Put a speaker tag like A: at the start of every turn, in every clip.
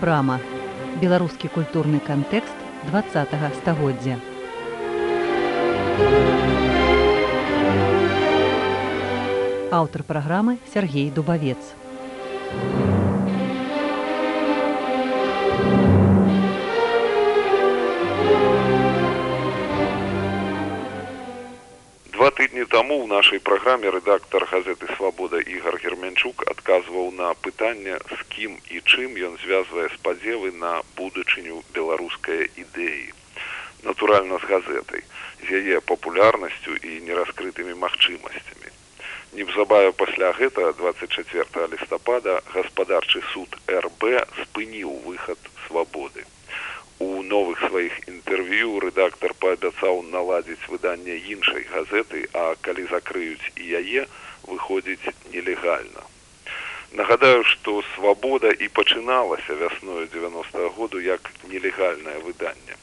A: брама беларускі культурны кантэкст два стагоддзя аўтар праграмы Сергей дубавец
B: таму ў нашай праграме рэдактар газеты свабода ігар герменчук адказваў на пытанне з кім і чым ён звязвае спадзевы на будучыню беларускай ідэі. Натуральна з газетай з яе папулярнасцю і нераскрытымі магчымасцямі. Неўзабаве пасля гэта 24 лістапада гаспадарчы суд рб спыніў выхад свабоды у новых сваіх інтэрв'ю рэдактар паабяцаў наладзіць выданне іншай газеты а калі закрыюць і яе выходзіць нелегальна. Нагадаю што свабода і пачыналася вясною 90 -го году як нелегальнае выданне.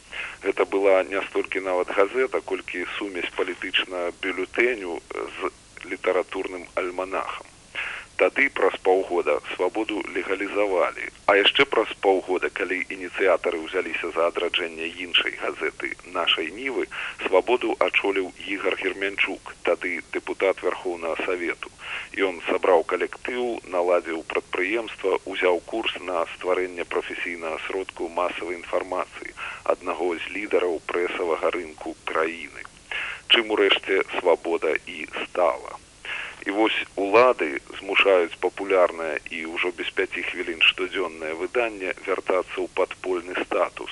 B: Гэта была не столькі нават газета колькі сумесь палітычна бюлетэню з літаратурным альманахам тады праз паўгода свабоду легалізавалі. А яшчэ праз паўгода калі ініцыятары ўзяліся за адраджэнне іншай газеты нашай нівы свабоду ачоліў ігар герменчук тады депутат верхоўнага савету. Ён сабраў калектыў наладзіў прадпрыемства узяў курс на стварэнне прафесійнага сродку масавай інфармацыі аднаго з лідараў прэсавага рынку краіны. Чым урэшце свабода і стала і вось улады змушаюць папулярнае і ўжо без пяці хвілін штодзённае выданне вяртацца ў падпольны статус.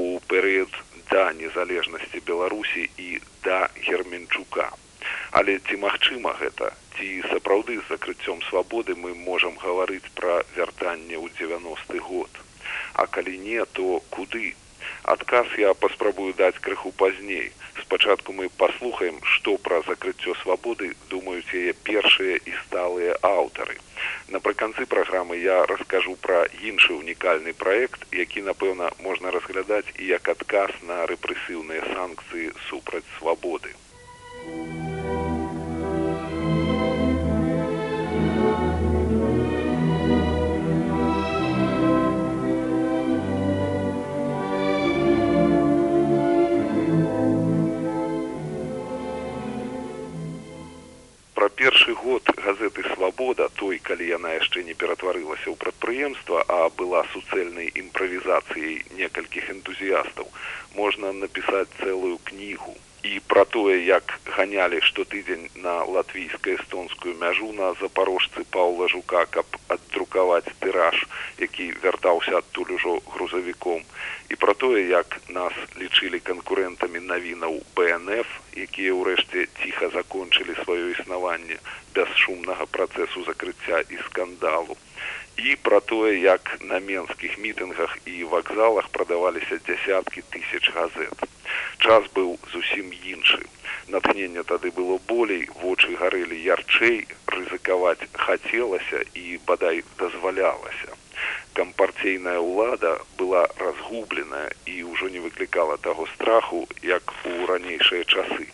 B: У перыяд да незалежнасці беларусі і да герменчука. Але ці магчыма гэта? Ці сапраўды з закрыццём свабоды мы можам гаварыць пра вяртанне ў девяносты год? А калі не то куды? Адказ я паспрабую даць крыху пазней спачатку мы паслухаем што пра закрыццё свабоды думаюць яе першыя і сталыя аўтары напрыканцы праграмы я раскажу пра іншы унікальны праект які напэўна можна разглядаць і як адказ на рэпрэсіўныя санкцыі супраць свабоды у першы год газеты свабода той калі яна яшчэ не ператварылася ў прадпрыемства а была суцэльнай імправізацыяй некалькіх энтузіястаў можна напісаць цэлую кнігу і пра тое як ганялі штотыдзень на латвійска-эстонскую мяжу на запарожцы паўла жука каб аддрукаваць тыраж які вяртаўся адтуль ужо грузавіком. І пра тое як нас лічылі канкурэнтамі навінаў бнф якія ўрэшце ціха закончылі сваё існаванне без шумнага працэсу закрыцця і скандалу. І пра тое як на менскіх мітынгах і вакзалах прадаваліся дзясяткі тысяч газет час быў зусім іншы. Натхнення тады было болей вочы гарэлі ярчэй рызыкаваць хацелася і бадай дазвалялася. Кампартійная ўлада была разгубленая і ўжо не выклікала таго страху як у ранейшыя часы.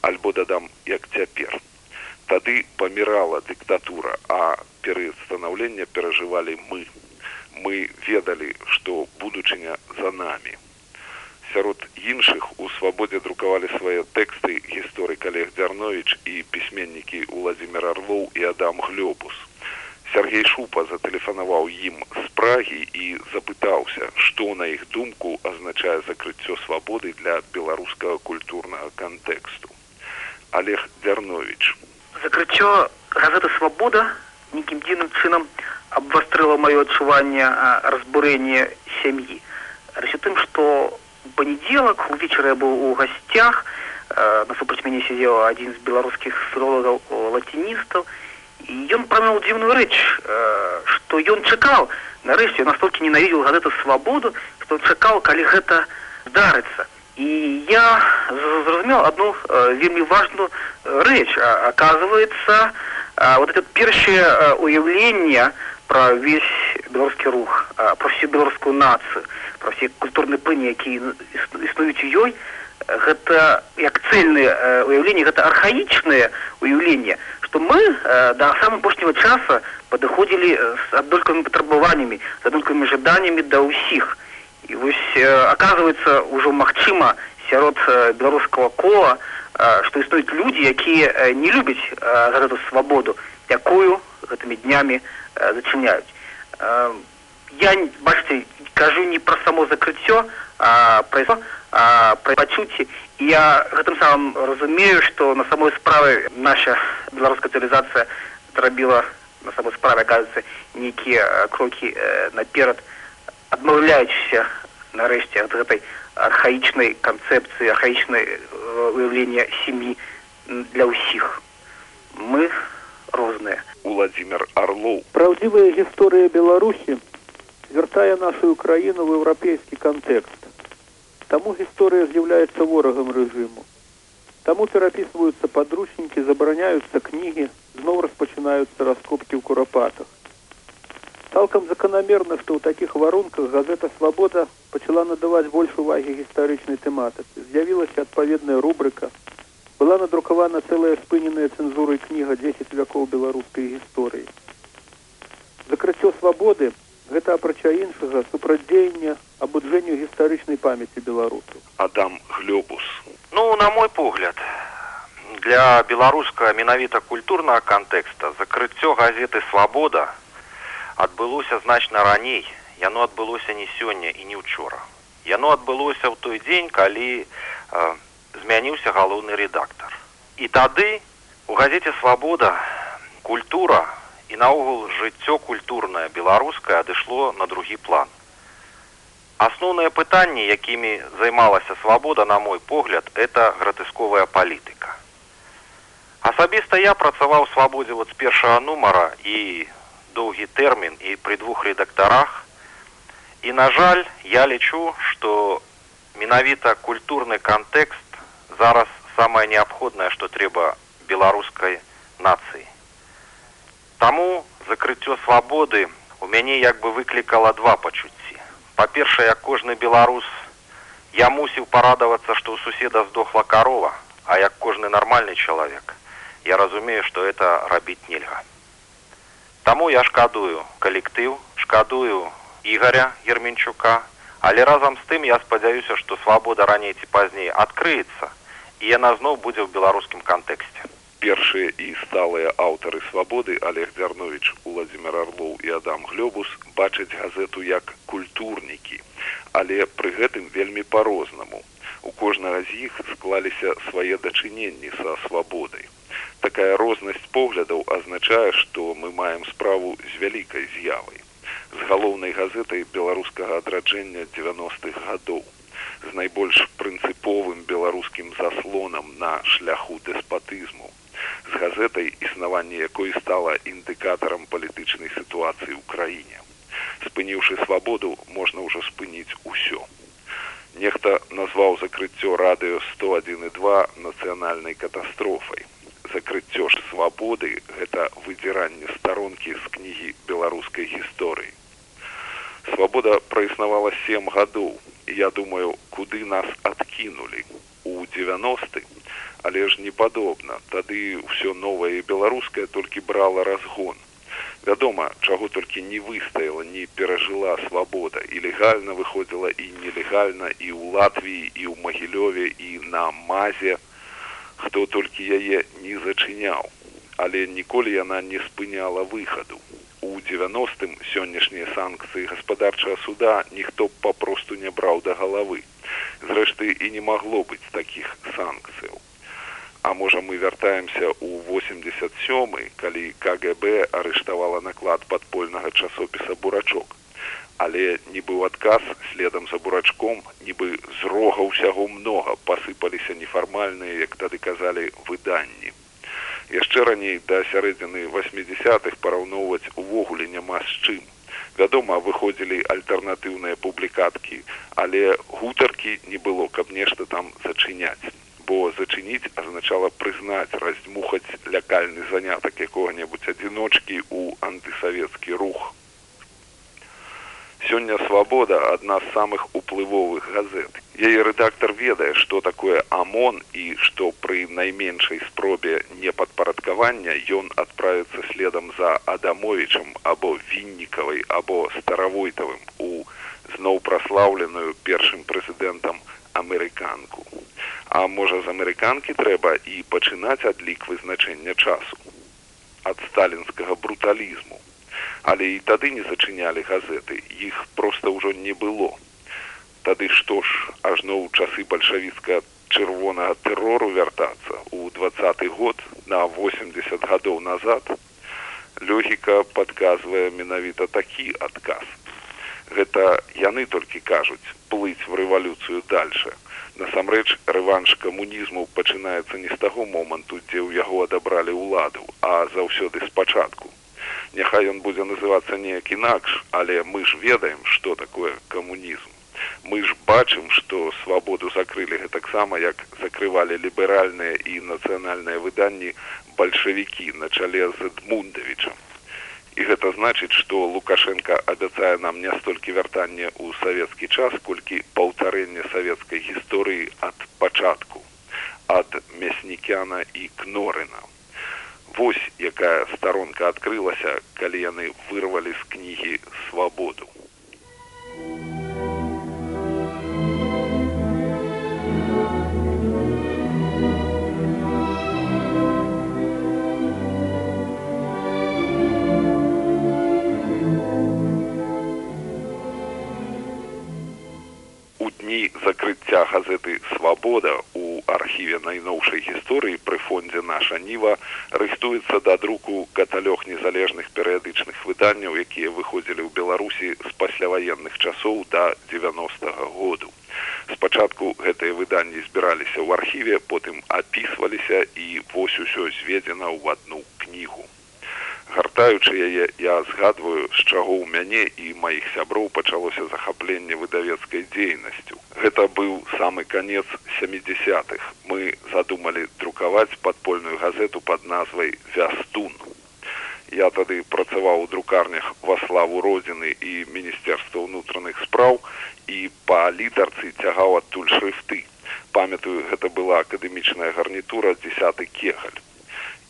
B: Альбо дадам як цяпер. Тады памірала дыктатура а перыяд станаўлення перажывалі мы. Мы ведалі што будучыня за намі сярод іншых у свабодзе друкавалі свае тэксты гісторык олег дзярнович і пісьменнікі владимир орлоў і адам глёбус Сергей Шупа зателефанаваў ім з прагі і запытаўся, што на іх думку азначае закрыццё свабоды для беларускага культурнага кантэксту. Олег Дзярнович.
C: Закрыццё газеты свабода нейкім дзіным чынам абвастрыла маё адчуванне разбурэння сям'і. Рачы тым, што панядзелак увечары я быў у гасцях, насупраць мяне сидзеў адзін з беларускіх філолагаў лаціністаў, ён прамяў дзіўную рэч што ён чакаў нарэшце настолькі ненавідзел гэту свабоду што чакаў калі гэта здарыцца і я зразумеў одну вельмі важную рэч оказывается вот это першае уяўление про весь беларускі рух про всю беларускую нацыю про все культурныя пыні якія існуюць у ёй гэта як цельныя уяўленні гэта архаічныя уяўлення что мы э, до самого апошняго часа падыходзілі з аднолькавымі патрабаваннямі з аднолькавымі жаданнямі да ўсіх. І вось оказывается ўжо магчыма сярод беларускага кола што існуюць людзі якія не любяць гэту свабоду якую гэтымі днямі зачыняюць. Я бачце кажу не пра само закрыццё а пра пра пачуцці я гэтым самым разумею што на самой справе наша беларуская цывілізацыя зрабіла на самой справе кажется нейкія крокі наперад адмаўляючыся нарэшце ад гэтай архаічнай канцэпцыі архаічнай выяўлення сям'і для ўсіх мы розныя
B: владимир орлоў
D: праўдзівая гісторыя беларусі звяртае нашу краіну в еўрапейскі кантэкст таму гісторыя з'яўляецца ворагам рэжыму таму перапісваюцца падручнікі забараняюцца кнігі зноў распачынаюцца раскопкі ў курапатах цалкам заканамерна што ў такіх варунках газета свабода пачала надаваць больш увагі гістарычнай тэматыцы з'явілася адпаведная рубрыка была надрукавана цэлая спыненая цэнзурай кніга 10 вякоў беларускай гісторыі. Закрыццё свабоды гэта апрача іншага супрацьдзеяння абуджэнню гістарычнай памяці беларусу.
B: Адам глёбус.
E: Ну на мой погляд, для беларуска менавіта культурнага кантэкста закрыццё газеты свабода адбылося значна раней, яно адбылося не сёння і не учора. Яно адбылося ў той дзень, калі э, змяніўся галоўны рэдактар. І тады у газеце свабода культура і наогул жыццё культурнае беларускае адышло на другі план. Асноўныя пытанні, якімі займалася свабода на мой погляд, это гратэсковая палітыка. Асабіста я працаваў свабодзе вот з першага нумара і доўгі тэрмін і пры двух рэдактарах. І на жаль, я лічу, што менавіта культурны кантэкст зараз самае неабходнае што трэба беларускай нацыі таму закрыццё свабоды у мяне як бы выклікала два пачуцці па першае як кожны беларус я мусіў парадавацца што ў суседа здохла карова а як кожны нармальны чалавек я разумею што это рабіць нельга таму я шкадую калектыў шкадую ігоря ерменчука але разам з тым я спадзяюся што свабода раней ці пазней адкрыецца і яна зноў будзе ў беларускім кантэксце
B: першыя і сталыя аўтары свабоды олег дзярнович владимир орлоў і адам глёбус бачаць газету як культурнікі. Але пры гэтым вельмі по-рознаму у кожнага з іх склаліся свае дачыненні са свабодай такая рознасць поглядаў азначае што мы маем справу з вялікай з'явай. З галоўнай газетай беларускага адраджэння девяностых гадоў. З найбольш прынцыповым беларускім заслонам на шляху дэспатызму з газетай існаванне якой стала індыкатарам палітычнай сітуацыі ў краіне. Спыніўшы свабоду можна ўжо спыніць усё. Нехта назваў закрыццё радыё сто один і два нацыянальнай катастрофай. Закрыццё ж свабоды гэта выдзіранне старонкі з кнігі беларускай гісторыі. Свабода праіснавала сем гадоў. Я думаю куды нас адкінулі у девяносты але ж не падобна. Тады ўсё новае беларускае толькі брала разгон. Вядома чаго толькі не выстаяла не перажыла свабода. І легальна выходзіла і нелегальна і ў латвіі і ў магілёве і на мазе. Хто толькі яе не зачыняў. Але ніколі яна не спыняла выхаду у девяностым сённяшнія санкцыі гаспадарчага суда ніхто папросту не браў да галавы. Зрэшты і не магло быць такіх санкцыяў. А можа мы вяртаемся ў восемьдесят сёмы калі кгб арыштавала наклад падпольнага часопіса бурачок але не быў адказ следам за бурачком нібы з рога ўсяго многа пасыпаліся нефармальныя як тады казалі выданні яшчэ раней да сярэдзіны восьмидесятых параўноўваць увогуле няма з чым. Вядома выходзілі альтэрнатыўныя публікаткі але гутаркі не было каб нешта там зачыняць. Бо зачыніць азначала прызнаць раздзьмухаць лякальны занятак якога-небудзь адзіночкі ў антысавецкі рух Сёння свабода адна з самых уплывовых газет. Яе рэдактар ведае, што такое амон і што пры найменшай спробе непадпарадкавання ён адправіцца следам за Адамовічам або віннікавай або старавойтавым у зноў праслаўленую першым прэзідэнтам амерыканку. А можа з амерыканкі трэба і пачынаць адлік вызначэння часу ад сталінскага бруталізму. Але і тады не зачынялі газеты, іх проста ўжо не было. Тады што ж ажно ў часы бальшавіцка чырвонага тэрору вяртацца. У двадцаты год на 80 гадоў назад лёгіка падказвае менавіта такі адказ. Гэта яны толькі кажуць плыць в рэвалюцыю дальше. Насамрэч рэванш камунізму пачынаецца не з таго моманту дзе ў яго адабралі ўладу а заўсёды спачатку няхай ён будзе называцца неяк інакш але мы ж ведаем што такое камунізм мы ж бачым што свабоду закрылі гэтаксама як закрывалі ліберальныя і нацыянальныя выданні бальшавікі на чале з эдмундавічам. І гэта значыць што лукашенко абяцае нам не столькі вяртанне ў савецкі час колькі паўтарэнне савецкай гісторыі ад пачатку ад мяснікяна і кнорына вось якая старонка адкрылася калі яны вырвалі з кнігі свабоду. Дні закрыцця газеты свабода у архіве найноўшай гісторыі пры фондзе наша ніва рыхтуецца да друку каталёг незалежных перыядычных выданняў якія выходзілі ў беларусі з пасляваенных часоў да девяносто -го году. Спачатку гэтыя выданні збіраліся ў архіве потым апісваліся і вось усё зведзена ў адну кнігу гартаючы яе я згадваю з чаго ў мяне і маіх сяброў пачалося захапленне выдавецкай дзейнасцю. Гэта быў самы канец семидесятых мы задумалі друкаваць падпольную газету под назвай вястун я тады працаваў у друкарнях во славу родзіны і міністэрства ўнутраных спраў і па літарцы цягаў адтуль шрыфты. Памятаю гэта была акадэмічная гарнітура десятый кегаль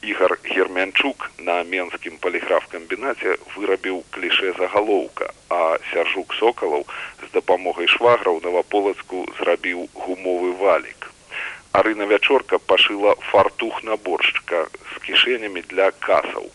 B: Ігар Гермянчук на менскім паліграф-камбінаце вырабіў кліше загалоўка, а сяржук сокалаў з дапамогай шваграў наваполацку зрабіў гумовы валік. Арына вячорка пашыла фартух наборшчыка з кішэнямі для касаў.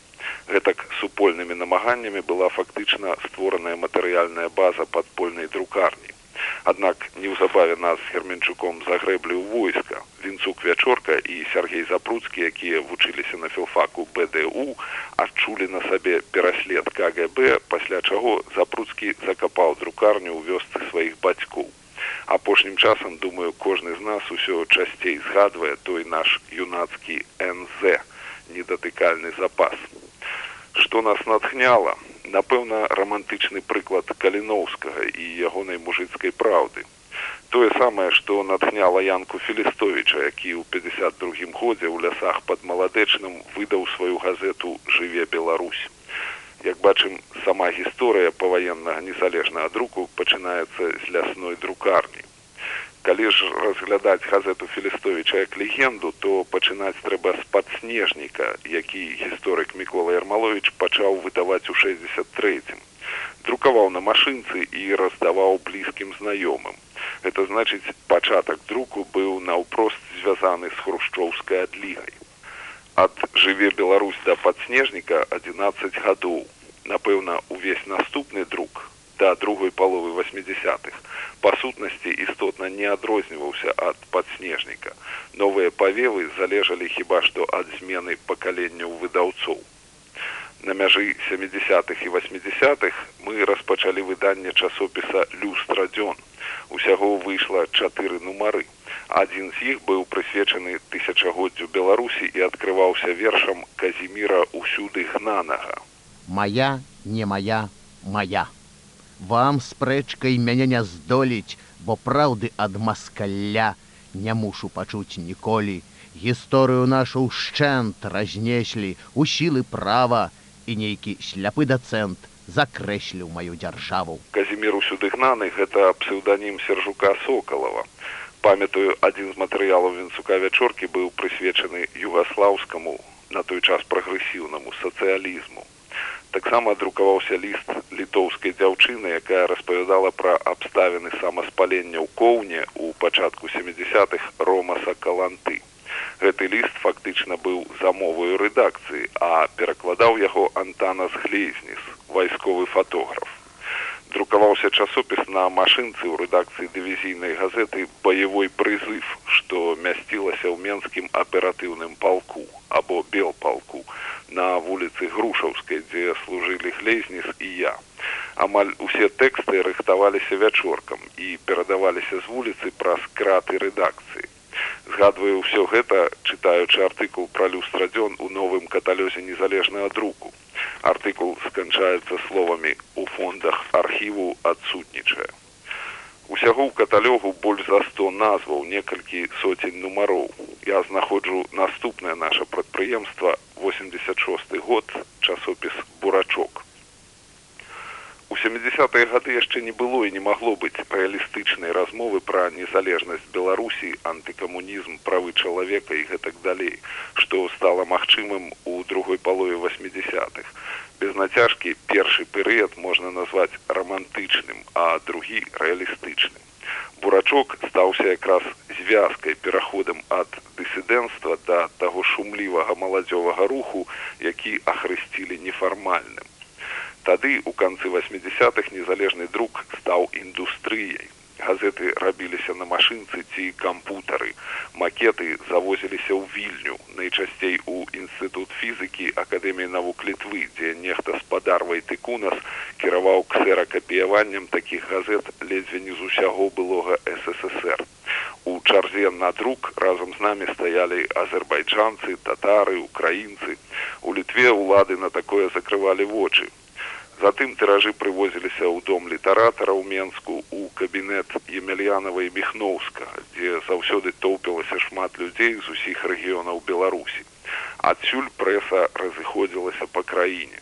B: Гэтак супольнымі намаганнямі была фактычна створаная матэрыяльная база падпольнай друкарні. Аднак неўзабаве нас з герменчуком загрэблі ў войска. Вінцук вячорка і сергей запруцкі якія вучыліся на філфаку бДУ адчулі на сабе пераслед кгб пасля чаго запруцкі закапаў друкарню ў вёсцы сваіх бацькоў апошнім часам думаю кожны з нас усё часцей згадвае той наш юнацкі нз недатыкальны запас. Што нас натхняла напэўна рамантычны прыклад каліноўскага і ягонай мужыцкай праўды. Тое самае што натхняла янку філістовіча які ў пятьдесят другім годзе ў лясах под маладэчным выдаў сваю газету жыве беларусь як бачым сама гісторыя паваеннага незалежнага друку пачынаецца з лясной друкарні калі ж разглядаць газету філістовіча як легенду то пачынаць трэба з падснежніка які гісторык мікола ярмалович пачаў выдаваць у шестьдесят третьем друкаваў на машынцы і раздаваў блізкім знаёмым. Гэта значыць пачатак друку быў наўпрост звязаны з хрушчоўскай адлігай. Ад жыве беларусь да падснежніка одиннадцать гадоў. Напэўна увесь наступны друк да другой паловы восьмидесятых. Па сутнасці істотна не адрозніваўся ад падснежніка новыя павевы залежалі хіба што ад змены пакаленняў выдаўцоў на мяжы семидесятых і восьмидесятых мы распачалі выданне часопіса люстра дзён усяго выйшла чатыры нумары. Адзін з іх быў прысвечаны тысячагоддзю беларусі і адкрываўся вершам казіміра ўсюды гнанага.
F: Моя не моя моя вам спрэчкай мяне не здолець, бо праўды ад маскаля не мушу пачуць ніколі. Гісторыю нашу ўшчэнт разнеслі у сілы права і нейкі сляпы дацэнт закрэсліў маю дзяржаву.
B: Казімір усюды гнаны гэта псеўданім сержука сокалава. Памятаю, адзін з матэрыялаў венцука вячоркі быў прысвечаны югаслаўскаму на той час прагрэсіўнаму сацыялізму. Таксама друкаваўся ліст літоўскай дзяўчыны, якая распавядала пра абставіны самаспалення ў коўне ў пачатку 70-х ромаса каланты. Гэты ліст фактычна быў замоваю рэдакцыі, а перакладаў яго Антанас Глейзніс, вайсковы фатограф. Друкаваўся часопіс на машынцы ў рэдакцыі дывізійнай газеты баявой прызыв, што мясцілася ў менскім аператыўным палку або белпалку на вуліцы грушаўскай, дзе служылі глейзнес і я. Амаль усе тэксты рыхтаваліся вячоркам і перадаваліся з вуліцы праз краты рэдакцыі. Згадваю ўсё гэта, чытаючы артыкул пра люстрадзён у новым каталёзе незалежнага друку артыкул сканчаецца словамі у фондах архіву адсутнічае усяго ў каталёгу больш за 100 назваў некалькі соцень нумароў я знаходжу наступнае наше прадпрыемства 86 год часопіс бурачок У 70-е гады яшчэ не было і не магло быць рэалістычнай размовы пра незалежнасць Беларусі, антыкамунізм, правы чалавека і гэтак далей, што стала магчымым у другой палове 80-х. Без нацяжкі першы перыяд можна назваць рамантычным, а другі рэалістычным. Бурачок стаўся якраз звязкай пераходам ад дысідэнцтва да таго шумлівага маладзёвага руху, які ахрысцілі нефармальным тады у канцы 80-х незалежны друк стаў індустрыяй газеты рабіліся на машынцы ці кампутары. Макеты завозіліся ў вільню найчасцей у інстытут фізыкі акадэміі навук літвы дзе нехта спадар вайтыкунас кіраваў ксеракапіяваннем такіх газет ледзьве не з усяго былога ссср. У чарзе на друк разам з намі стаялі азербайджанцы татары украінцы. У літве ўлады на такое закрывалі вочы Затым тыражы прывозіліся ў дом літаратара ў Менску у кабінет Емельянова і Міхноўска, дзе заўсёды тоўпілася шмат людзей з усіх рэгіёнаў Беларусі. Адсюль прэса разыходзілася па краіне.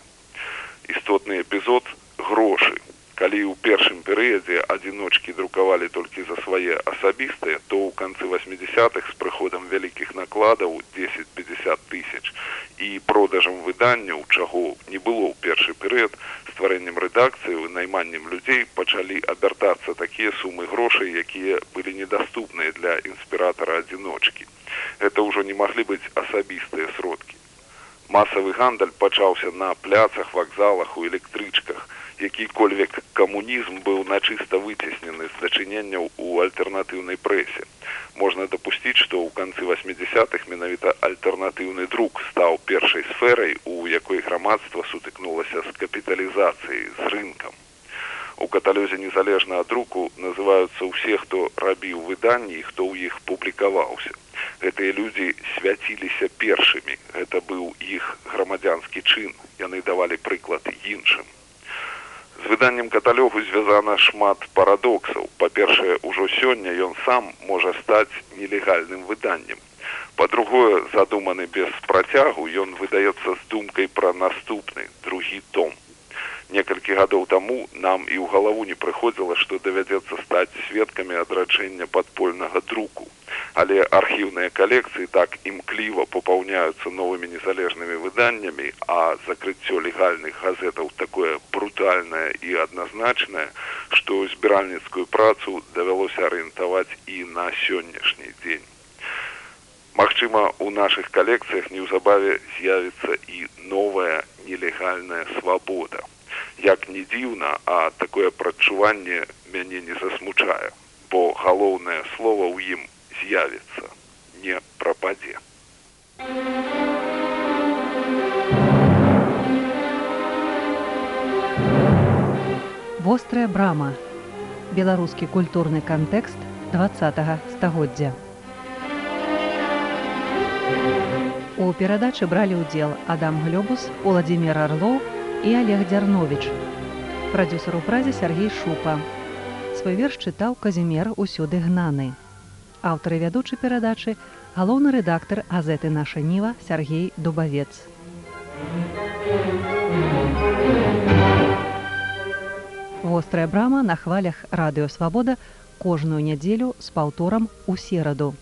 B: Істотны эпізод грошы. Калі ў першым перыядзе адзіночкі друкавалі толькі за свае асабістыя, то ў канцы 80-х з прыходам вялікіх накладаў 10-50 тысяч. І продажам выданняў, чаго не было ў першы перыяд, стварэннем рэдакцыі найманнем людзей пачалі абяртацца такія сумы грошай якія былі недаступныя для інспіратара адзіночкі. Это ўжо не маглі быць асабістыя сродкі. Масавы гандаль пачаўся на пляцах вакзалах у электрычках які-кольвек камунізм быў начыста выцеснены з дачыненняў у альтэрнатыўнай прэсе можна дапусціць што ў канцы 80-х менавіта альтэрнатыўны друк стаў першай сферай у якой грамадства сутыкнулася з капіталізацыяй з рынкам у каталёзе незалежнага друку называюцца ўсе хто рабіў выданні хто ў іх публікаваўся гэтыя людзі свяціліся першымі гэта быў іх грамадзянскі чын яны давалі прыклад іншым з выданнем каталёгу звязана шмат парадоксаў. Па-першае ўжо сёння ён сам можа стаць нелегальным выданнем. Па-другое задуманы без працягу ён выдаецца з думкай пра наступны другі том некалькі гадоў таму нам і ў галаву не прыходзіла што давядзецца стаць сведкамі адрачэння падпольнага друку. Але архіўныя калекцыі так імкліва папаўняюцца новымі незалежнымі выданнямі а закрыццё легальных газетаў такое брутальнае і адназначнае што збіральніцкую працу давялося арыентаваць і на сённяшні дзень. Магчыма, у нашых калекцыях неўзабаве з'явіцца і новая нелегальная свабода як не дзіўна, а такое прадчуванне мяне не засмучае, бо галоўнае слово ў ім з'явіцца, не прападзе.
A: Вострая брама. Беларускі культурны кантэкст два стагоддзя. У перадачы бралі ўдзел Адам Глёбус, Уладзімир Арлоў, і Олег Дзярновіч. Прадюсер у празе Сергей Шупа. Свой верш чытаў казімер усюды гнаны. Аўтар і вядучы перадачы галоўны рэдактар газеты наша ніва Сергей Дубавец. Вострая брама на хвалях радыёвабода кожную нядзелю з паўторам у сераду.